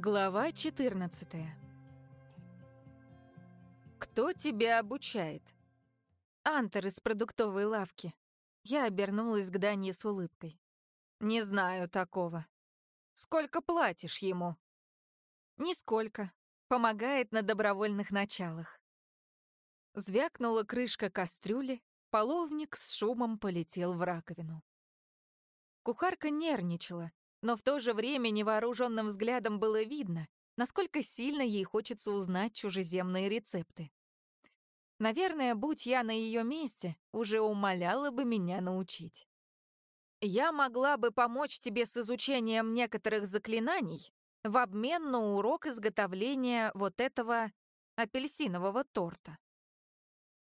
Глава 14 «Кто тебя обучает?» «Антер из продуктовой лавки». Я обернулась к Данье с улыбкой. «Не знаю такого. Сколько платишь ему?» «Нисколько. Помогает на добровольных началах». Звякнула крышка кастрюли, половник с шумом полетел в раковину. Кухарка нервничала, но в то же время невооруженным взглядом было видно, насколько сильно ей хочется узнать чужеземные рецепты. Наверное, будь я на ее месте, уже умоляла бы меня научить. Я могла бы помочь тебе с изучением некоторых заклинаний в обмен на урок изготовления вот этого апельсинового торта.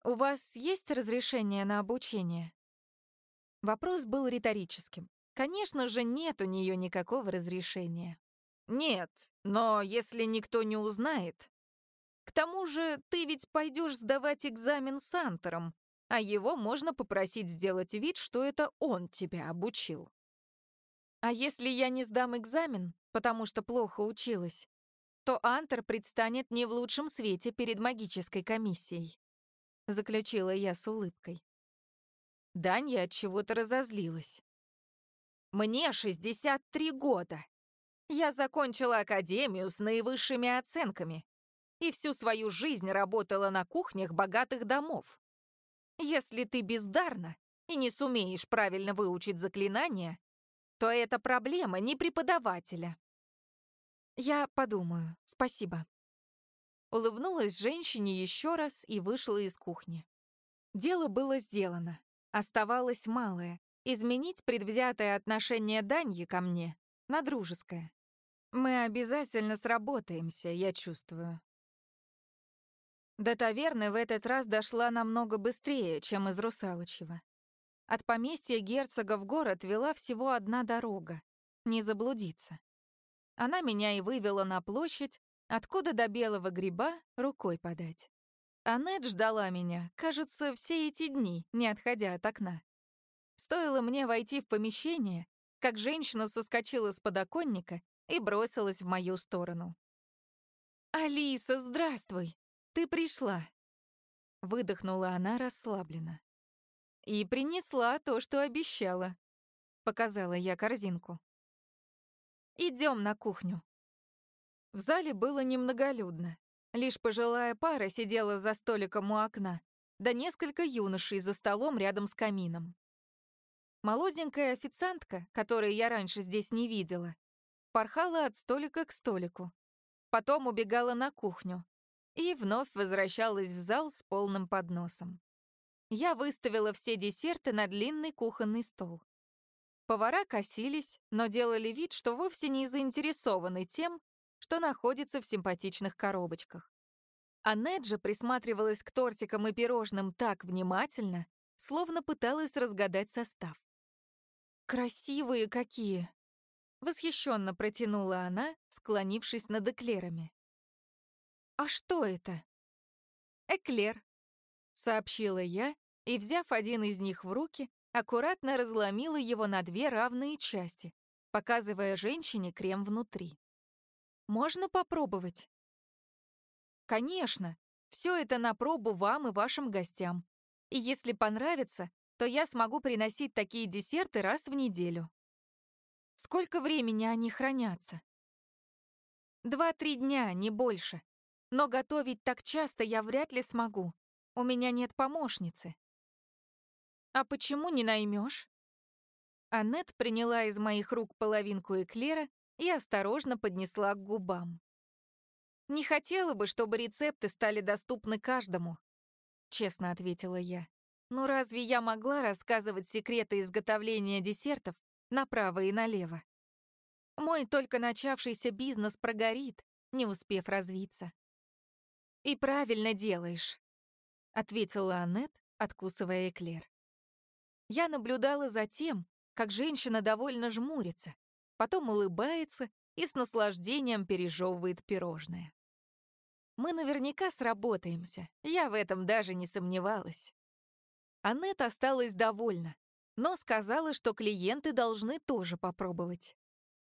У вас есть разрешение на обучение? Вопрос был риторическим. Конечно же, нет у нее никакого разрешения. Нет, но если никто не узнает... К тому же ты ведь пойдешь сдавать экзамен с Антером, а его можно попросить сделать вид, что это он тебя обучил. А если я не сдам экзамен, потому что плохо училась, то Антер предстанет не в лучшем свете перед магической комиссией. Заключила я с улыбкой. Данья от чего-то разозлилась. Мне 63 года. Я закончила академию с наивысшими оценками и всю свою жизнь работала на кухнях богатых домов. Если ты бездарна и не сумеешь правильно выучить заклинания, то это проблема не преподавателя. Я подумаю, спасибо. Улыбнулась женщине еще раз и вышла из кухни. Дело было сделано. Оставалось малое изменить предвзятое отношение Даньи ко мне на дружеское. Мы обязательно сработаемся, я чувствую. До таверны в этот раз дошла намного быстрее, чем из Русалочева. От поместья герцога в город вела всего одна дорога. Не заблудиться. Она меня и вывела на площадь, откуда до белого гриба рукой подать. Аннет ждала меня, кажется, все эти дни, не отходя от окна. Стоило мне войти в помещение, как женщина соскочила с подоконника и бросилась в мою сторону. «Алиса, здравствуй! Ты пришла!» Выдохнула она расслабленно. «И принесла то, что обещала», — показала я корзинку. Идем на кухню». В зале было немноголюдно. Лишь пожилая пара сидела за столиком у окна, да несколько юношей за столом рядом с камином. Молоденькая официантка, которую я раньше здесь не видела, порхала от столика к столику. Потом убегала на кухню и вновь возвращалась в зал с полным подносом. Я выставила все десерты на длинный кухонный стол. Повара косились, но делали вид, что вовсе не заинтересованы тем, что находится в симпатичных коробочках. А Неджа присматривалась к тортикам и пирожным так внимательно, словно пыталась разгадать состав. «Красивые какие!» Восхищенно протянула она, склонившись над эклерами. «А что это?» «Эклер», — сообщила я, и, взяв один из них в руки, аккуратно разломила его на две равные части, показывая женщине крем внутри. «Можно попробовать?» «Конечно, все это на пробу вам и вашим гостям. И если понравится, то я смогу приносить такие десерты раз в неделю. Сколько времени они хранятся? Два-три дня, не больше. Но готовить так часто я вряд ли смогу. У меня нет помощницы. А почему не наймешь? Аннет приняла из моих рук половинку эклера и осторожно поднесла к губам. «Не хотела бы, чтобы рецепты стали доступны каждому», — честно ответила я. Но разве я могла рассказывать секреты изготовления десертов направо и налево? Мой только начавшийся бизнес прогорит, не успев развиться. «И правильно делаешь», — ответила Аннет, откусывая эклер. Я наблюдала за тем, как женщина довольно жмурится, потом улыбается и с наслаждением пережевывает пирожное. Мы наверняка сработаемся, я в этом даже не сомневалась. Аннет осталась довольна, но сказала, что клиенты должны тоже попробовать.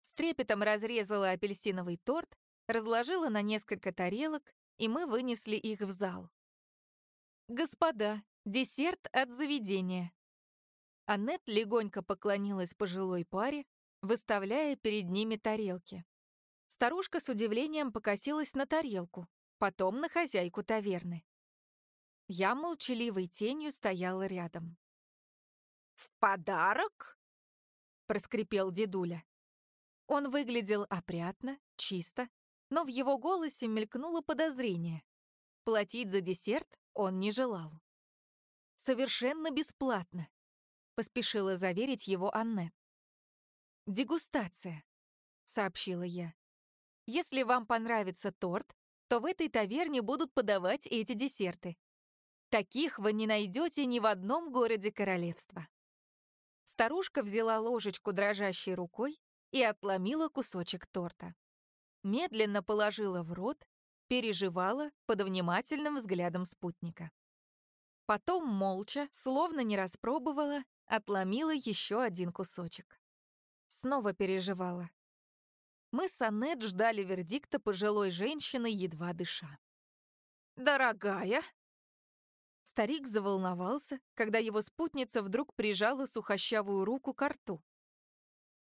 С трепетом разрезала апельсиновый торт разложила на несколько тарелок, и мы вынесли их в зал. «Господа, десерт от заведения». Аннет легонько поклонилась пожилой паре, выставляя перед ними тарелки. Старушка с удивлением покосилась на тарелку, потом на хозяйку таверны. Я молчаливой тенью стояла рядом. «В подарок?» — проскрипел дедуля. Он выглядел опрятно, чисто, но в его голосе мелькнуло подозрение. Платить за десерт он не желал. «Совершенно бесплатно», — поспешила заверить его Аннет. «Дегустация», — сообщила я. «Если вам понравится торт, то в этой таверне будут подавать эти десерты. Таких вы не найдете ни в одном городе королевства». Старушка взяла ложечку дрожащей рукой и отломила кусочек торта. Медленно положила в рот, переживала под внимательным взглядом спутника. Потом молча, словно не распробовала, отломила еще один кусочек. Снова переживала. Мы с Аннет ждали вердикта пожилой женщины, едва дыша. «Дорогая!» Старик заволновался, когда его спутница вдруг прижала сухощавую руку к рту.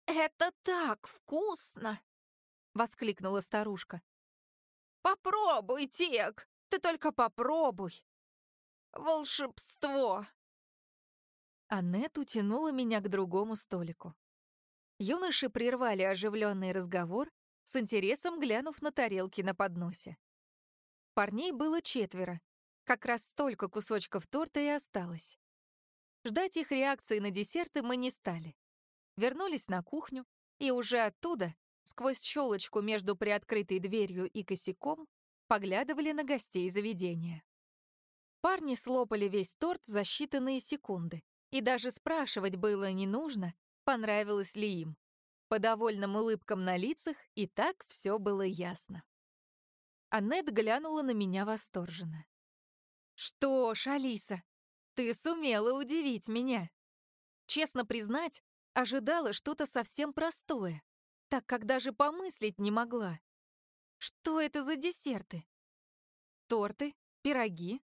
«Это так вкусно!» — воскликнула старушка. «Попробуй, Тек! Ты только попробуй! Волшебство!» Аннет утянула меня к другому столику. Юноши прервали оживленный разговор, с интересом глянув на тарелки на подносе. Парней было четверо, как раз столько кусочков торта и осталось. Ждать их реакции на десерты мы не стали. Вернулись на кухню, и уже оттуда, сквозь щелочку между приоткрытой дверью и косяком, поглядывали на гостей заведения. Парни слопали весь торт за считанные секунды, и даже спрашивать было не нужно, понравилось ли им. По довольным улыбкам на лицах и так все было ясно. Аннет глянула на меня восторженно. «Что ж, Алиса, ты сумела удивить меня. Честно признать, ожидала что-то совсем простое, так как даже помыслить не могла. Что это за десерты? Торты? Пироги?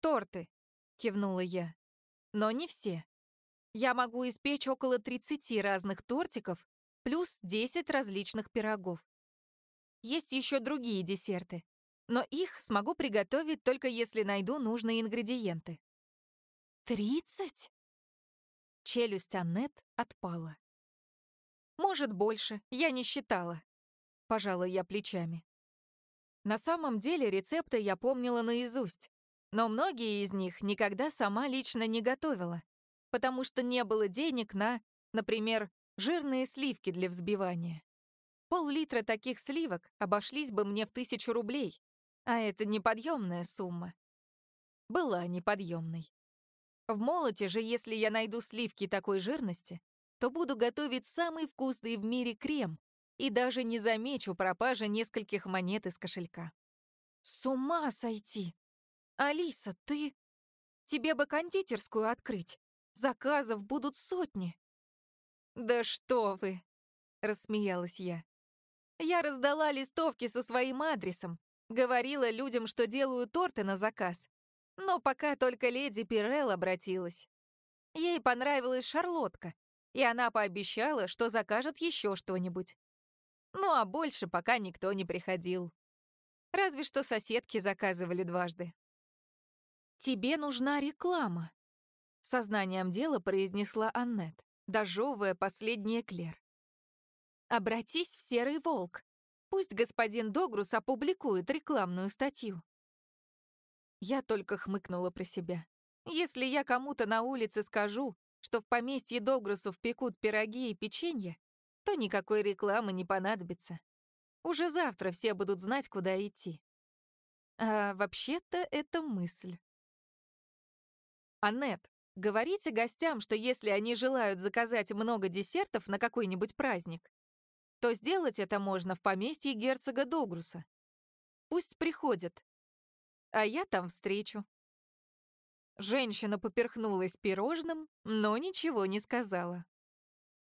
Торты, кивнула я. Но не все. Я могу испечь около 30 разных тортиков плюс 10 различных пирогов. Есть еще другие десерты, но их смогу приготовить только если найду нужные ингредиенты. «Тридцать?» Челюсть Аннет отпала. «Может, больше, я не считала», — пожала я плечами. На самом деле рецепты я помнила наизусть, но многие из них никогда сама лично не готовила, потому что не было денег на, например, жирные сливки для взбивания. Пол-литра таких сливок обошлись бы мне в тысячу рублей, а это неподъемная сумма. Была неподъемной. В молоте же, если я найду сливки такой жирности, то буду готовить самый вкусный в мире крем и даже не замечу пропажи нескольких монет из кошелька. С ума сойти! Алиса, ты... Тебе бы кондитерскую открыть. Заказов будут сотни. Да что вы! Рассмеялась я. Я раздала листовки со своим адресом, говорила людям, что делаю торты на заказ. Но пока только леди Пирелл обратилась. Ей понравилась шарлотка, и она пообещала, что закажет еще что-нибудь. Ну а больше пока никто не приходил. Разве что соседки заказывали дважды. «Тебе нужна реклама», — сознанием дела произнесла Аннет, дожевывая последний эклер. Обратись в Серый Волк. Пусть господин Догрус опубликует рекламную статью. Я только хмыкнула про себя. Если я кому-то на улице скажу, что в поместье Догрусов пекут пироги и печенье, то никакой рекламы не понадобится. Уже завтра все будут знать, куда идти. А вообще-то это мысль. Аннет, говорите гостям, что если они желают заказать много десертов на какой-нибудь праздник, то сделать это можно в поместье герцога Догруса. Пусть приходят, а я там встречу. Женщина поперхнулась пирожным, но ничего не сказала.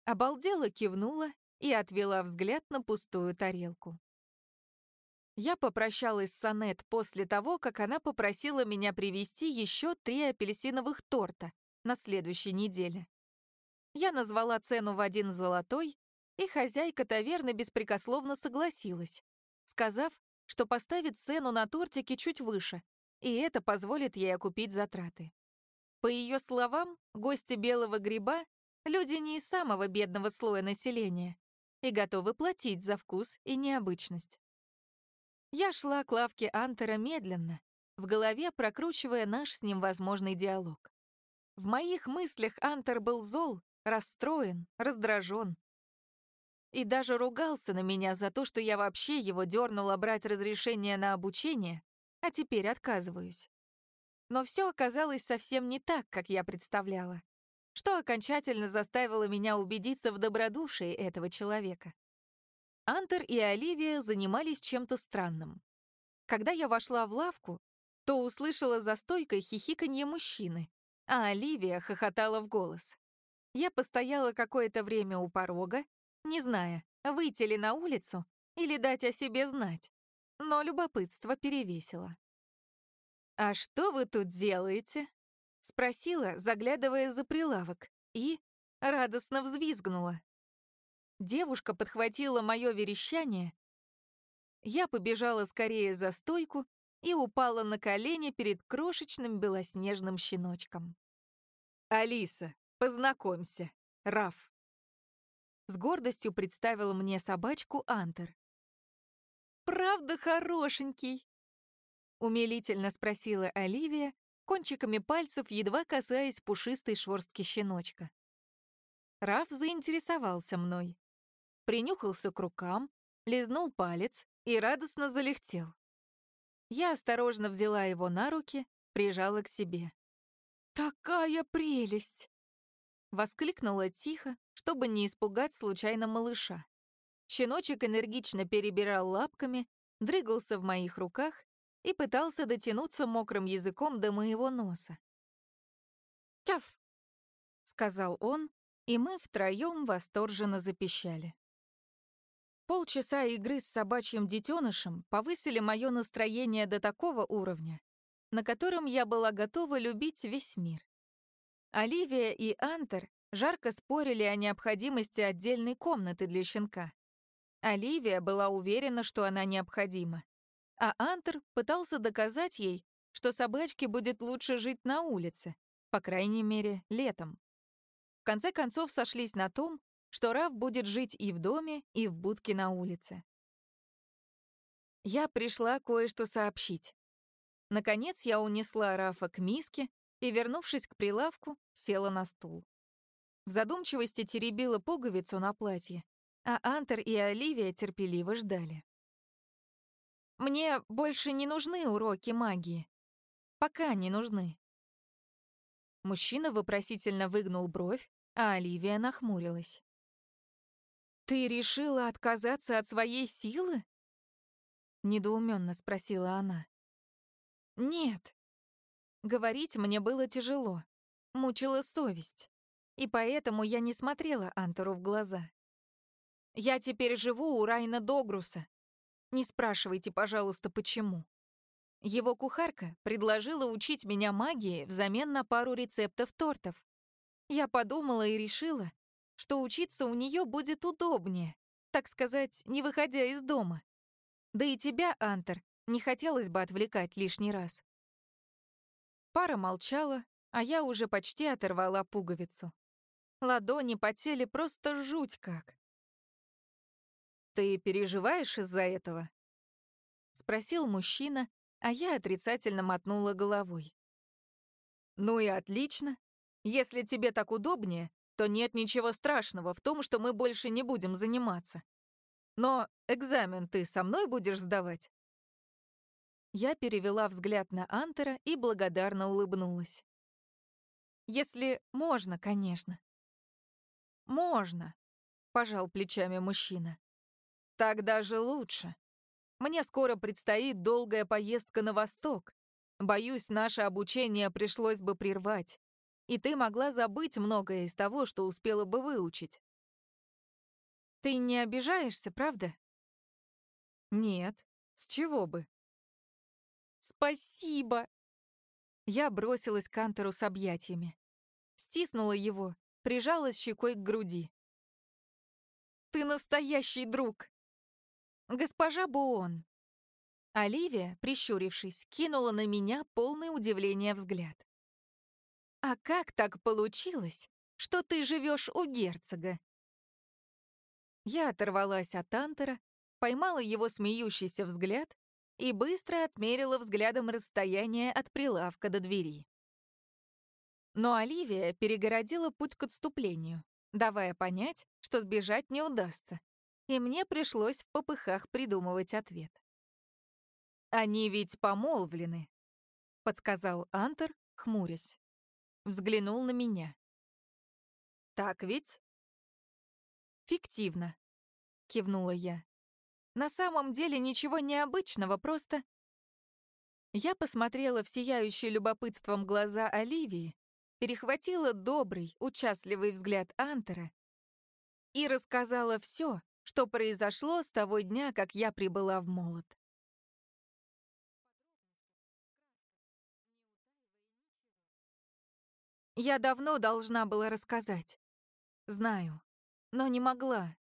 Обалдела кивнула и отвела взгляд на пустую тарелку. Я попрощалась с Анет после того, как она попросила меня привезти еще три апельсиновых торта на следующей неделе. Я назвала цену в один золотой, и хозяйка таверны беспрекословно согласилась, сказав, что поставит цену на тортики чуть выше, и это позволит ей окупить затраты. По ее словам, гости белого гриба — люди не из самого бедного слоя населения и готовы платить за вкус и необычность. Я шла к лавке Антера медленно, в голове прокручивая наш с ним возможный диалог. В моих мыслях Антер был зол, расстроен, раздражен. И даже ругался на меня за то, что я вообще его дернула брать разрешение на обучение, а теперь отказываюсь. Но все оказалось совсем не так, как я представляла, что окончательно заставило меня убедиться в добродушии этого человека. Антер и Оливия занимались чем-то странным. Когда я вошла в лавку, то услышала за стойкой хихиканье мужчины, а Оливия хохотала в голос. Я постояла какое-то время у порога, не зная, выйти ли на улицу или дать о себе знать, но любопытство перевесило. «А что вы тут делаете?» — спросила, заглядывая за прилавок, и радостно взвизгнула. Девушка подхватила мое верещание. Я побежала скорее за стойку и упала на колени перед крошечным белоснежным щеночком. «Алиса, познакомься, Раф!» С гордостью представила мне собачку Антер. «Правда хорошенький?» Умилительно спросила Оливия, кончиками пальцев едва касаясь пушистой шорстки щеночка. Раф заинтересовался мной принюхался к рукам, лизнул палец и радостно залехтел. Я осторожно взяла его на руки, прижала к себе. «Такая прелесть!» Воскликнула тихо, чтобы не испугать случайно малыша. Щеночек энергично перебирал лапками, дрыгался в моих руках и пытался дотянуться мокрым языком до моего носа. «Тяф!» — сказал он, и мы втроем восторженно запищали. Полчаса игры с собачьим детенышем повысили мое настроение до такого уровня, на котором я была готова любить весь мир. Оливия и Антер жарко спорили о необходимости отдельной комнаты для щенка. Оливия была уверена, что она необходима, а Антер пытался доказать ей, что собачке будет лучше жить на улице, по крайней мере, летом. В конце концов сошлись на том, что Раф будет жить и в доме, и в будке на улице. Я пришла кое-что сообщить. Наконец я унесла Рафа к миске и, вернувшись к прилавку, села на стул. В задумчивости теребила пуговицу на платье, а Антер и Оливия терпеливо ждали. «Мне больше не нужны уроки магии. Пока не нужны». Мужчина вопросительно выгнул бровь, а Оливия нахмурилась. «Ты решила отказаться от своей силы?» Недоуменно спросила она. «Нет». Говорить мне было тяжело, мучила совесть, и поэтому я не смотрела Антору в глаза. «Я теперь живу у Райна Догруса. Не спрашивайте, пожалуйста, почему». Его кухарка предложила учить меня магии взамен на пару рецептов тортов. Я подумала и решила, что учиться у нее будет удобнее, так сказать, не выходя из дома. Да и тебя, Антер, не хотелось бы отвлекать лишний раз. Пара молчала, а я уже почти оторвала пуговицу. Ладони потели просто жуть как. «Ты переживаешь из-за этого?» — спросил мужчина, а я отрицательно мотнула головой. «Ну и отлично. Если тебе так удобнее, то нет ничего страшного в том, что мы больше не будем заниматься. Но экзамен ты со мной будешь сдавать?» Я перевела взгляд на Антера и благодарно улыбнулась. «Если можно, конечно». «Можно», — пожал плечами мужчина. «Так даже лучше. Мне скоро предстоит долгая поездка на восток. Боюсь, наше обучение пришлось бы прервать и ты могла забыть многое из того, что успела бы выучить. Ты не обижаешься, правда? Нет, С чего бы? Спасибо! Я бросилась к Антеру с объятиями. Стиснула его, прижалась щекой к груди. «Ты настоящий друг!» «Госпожа Буон!» Оливия, прищурившись, кинула на меня полное удивление взгляд. «А как так получилось, что ты живешь у герцога?» Я оторвалась от Антера, поймала его смеющийся взгляд и быстро отмерила взглядом расстояние от прилавка до двери. Но Оливия перегородила путь к отступлению, давая понять, что сбежать не удастся, и мне пришлось в попыхах придумывать ответ. «Они ведь помолвлены», — подсказал Антер, хмурясь. Взглянул на меня. «Так ведь?» «Фиктивно», — кивнула я. «На самом деле ничего необычного, просто...» Я посмотрела в сияющие любопытством глаза Оливии, перехватила добрый, участливый взгляд Антера и рассказала все, что произошло с того дня, как я прибыла в молот. Я давно должна была рассказать. Знаю, но не могла.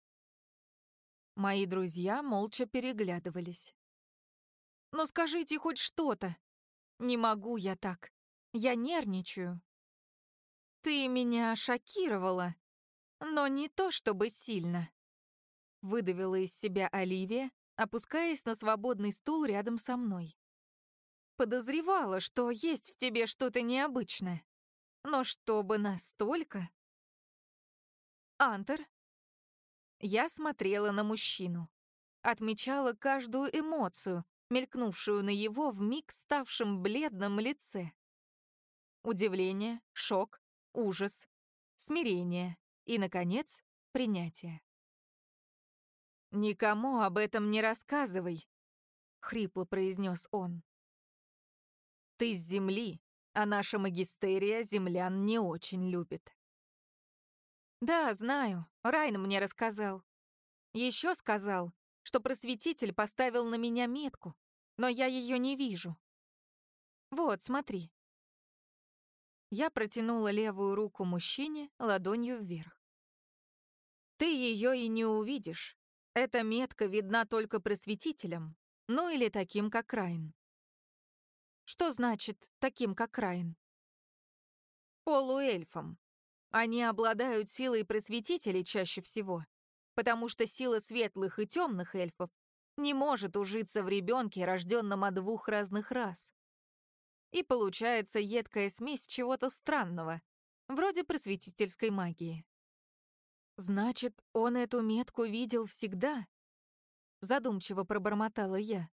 Мои друзья молча переглядывались. «Ну скажите хоть что-то!» «Не могу я так. Я нервничаю». «Ты меня шокировала, но не то чтобы сильно», — выдавила из себя Оливия, опускаясь на свободный стул рядом со мной. «Подозревала, что есть в тебе что-то необычное. Но чтобы настолько...» «Антер?» Я смотрела на мужчину. Отмечала каждую эмоцию, мелькнувшую на его вмиг ставшем бледном лице. Удивление, шок, ужас, смирение и, наконец, принятие. «Никому об этом не рассказывай», — хрипло произнес он. «Ты с земли, а наша магистерия землян не очень любит». «Да, знаю. Райн мне рассказал. Еще сказал, что просветитель поставил на меня метку, но я ее не вижу. Вот, смотри». Я протянула левую руку мужчине ладонью вверх. «Ты ее и не увидишь. Эта метка видна только просветителям, ну или таким, как Райн». «Что значит «таким, как Райн»?» «Полуэльфам», они обладают силой просветителей чаще всего, потому что сила светлых и темных эльфов не может ужиться в ребенке, рожденном от двух разных рас. И получается едкая смесь чего-то странного, вроде просветительской магии. «Значит, он эту метку видел всегда?» Задумчиво пробормотала я.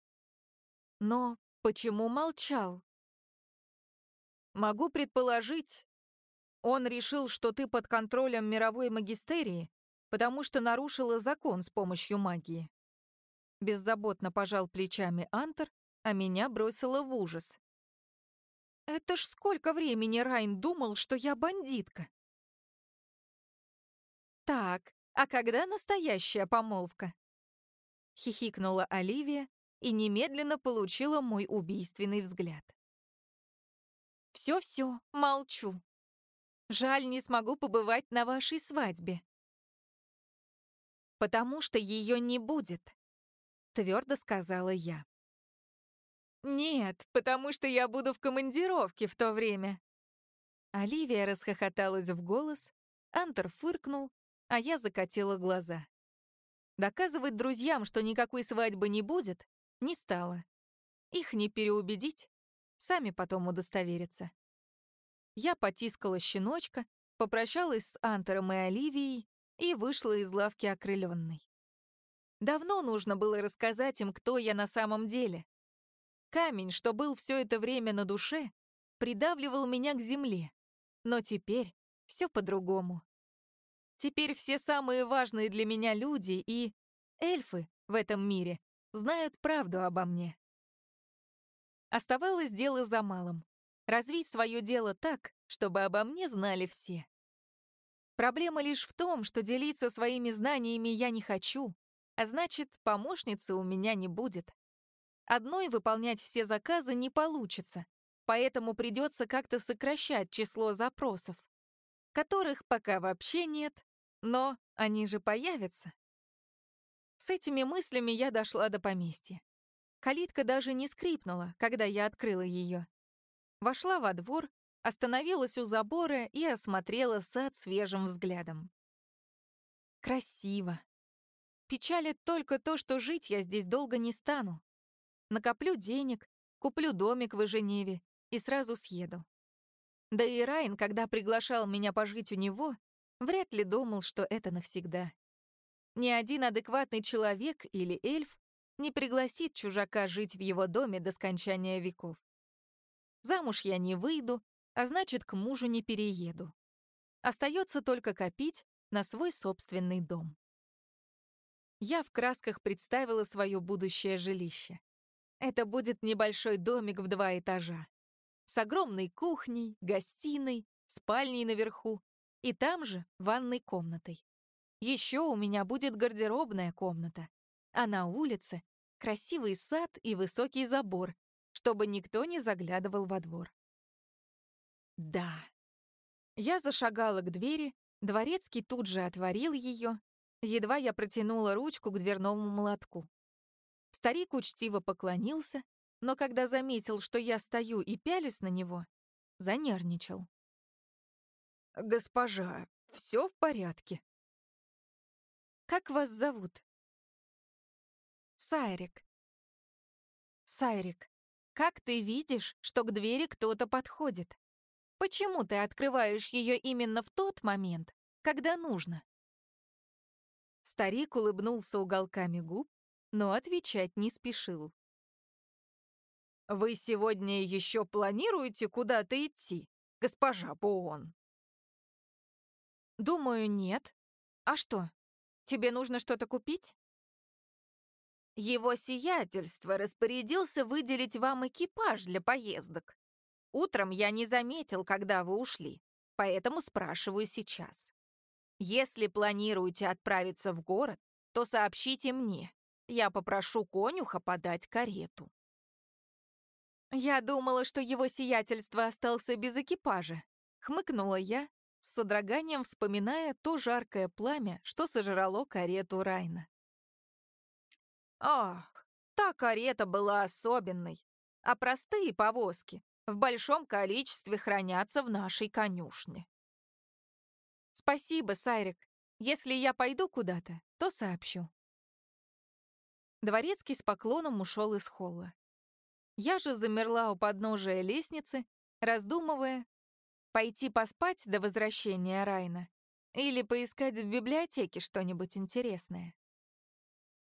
«Но почему молчал?» «Могу предположить, он решил, что ты под контролем мировой магистерии, потому что нарушила закон с помощью магии. Беззаботно пожал плечами Антер, а меня бросило в ужас. Это ж сколько времени Райн думал, что я бандитка. Так, а когда настоящая помолвка? Хихикнула Оливия и немедленно получила мой убийственный взгляд. Все-все, молчу. Жаль, не смогу побывать на вашей свадьбе. Потому что ее не будет, твердо сказала я. Нет, потому что я буду в командировке в то время. Оливия расхохоталась в голос, Антер фыркнул, а я закатила глаза. Доказывать друзьям, что никакой свадьбы не будет, не стало. Их не переубедить, сами потом удостоверятся. Я потискала щеночка, попрощалась с Антером и Оливией и вышла из лавки окрыленной. Давно нужно было рассказать им, кто я на самом деле. Камень, что был все это время на душе, придавливал меня к земле. Но теперь все по-другому. Теперь все самые важные для меня люди и эльфы в этом мире знают правду обо мне. Оставалось дело за малым развить свое дело так, чтобы обо мне знали все. Проблема лишь в том, что делиться своими знаниями я не хочу, а значит, помощницы у меня не будет. Одной выполнять все заказы не получится, поэтому придется как-то сокращать число запросов, которых пока вообще нет, но они же появятся. С этими мыслями я дошла до поместья. Калитка даже не скрипнула, когда я открыла ее. Вошла во двор, остановилась у забора и осмотрела сад свежим взглядом. Красиво. Печалит только то, что жить я здесь долго не стану. Накоплю денег, куплю домик в Женеве и сразу съеду. Да и Райан, когда приглашал меня пожить у него, вряд ли думал, что это навсегда. Ни один адекватный человек или эльф не пригласит чужака жить в его доме до скончания веков. Замуж я не выйду, а значит, к мужу не перееду. Остается только копить на свой собственный дом. Я в красках представила свое будущее жилище. Это будет небольшой домик в два этажа. С огромной кухней, гостиной, спальней наверху и там же ванной комнатой. Еще у меня будет гардеробная комната, а на улице красивый сад и высокий забор, чтобы никто не заглядывал во двор. Да. Я зашагала к двери, дворецкий тут же отворил ее, едва я протянула ручку к дверному молотку. Старик учтиво поклонился, но когда заметил, что я стою и пялюсь на него, занервничал. «Госпожа, все в порядке?» Как вас зовут? Сайрик. Сайрик, как ты видишь, что к двери кто-то подходит? Почему ты открываешь ее именно в тот момент, когда нужно? Старик улыбнулся уголками губ, но отвечать не спешил. «Вы сегодня еще планируете куда-то идти, госпожа Буон?» «Думаю, нет. А что, Тебе нужно что-то купить?» «Его сиятельство распорядился выделить вам экипаж для поездок. Утром я не заметил, когда вы ушли, поэтому спрашиваю сейчас. Если планируете отправиться в город, то сообщите мне. Я попрошу конюха подать карету». «Я думала, что его сиятельство остался без экипажа», — хмыкнула я с содроганием вспоминая то жаркое пламя, что сожрало карету Райна. «Ах, та карета была особенной, а простые повозки в большом количестве хранятся в нашей конюшне». «Спасибо, Сайрик. Если я пойду куда-то, то сообщу». Дворецкий с поклоном ушел из холла. Я же замерла у подножия лестницы, раздумывая, Пойти поспать до возвращения Райна или поискать в библиотеке что-нибудь интересное.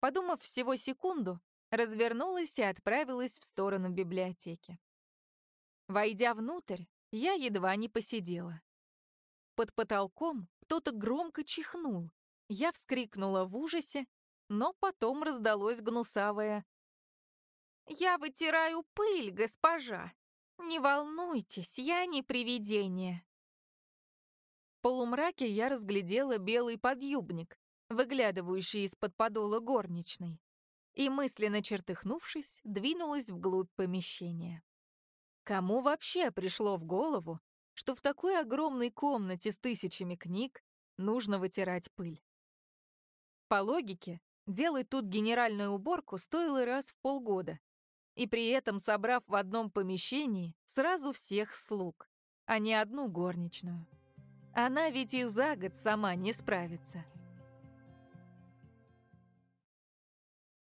Подумав всего секунду, развернулась и отправилась в сторону библиотеки. Войдя внутрь, я едва не посидела. Под потолком кто-то громко чихнул. Я вскрикнула в ужасе, но потом раздалось гнусавое «Я вытираю пыль, госпожа!» «Не волнуйтесь, я не привидение». В полумраке я разглядела белый подъюбник, выглядывающий из-под подола горничной, и, мысленно чертыхнувшись, двинулась вглубь помещения. Кому вообще пришло в голову, что в такой огромной комнате с тысячами книг нужно вытирать пыль? По логике, делать тут генеральную уборку стоило раз в полгода, и при этом собрав в одном помещении сразу всех слуг, а не одну горничную. Она ведь и за год сама не справится.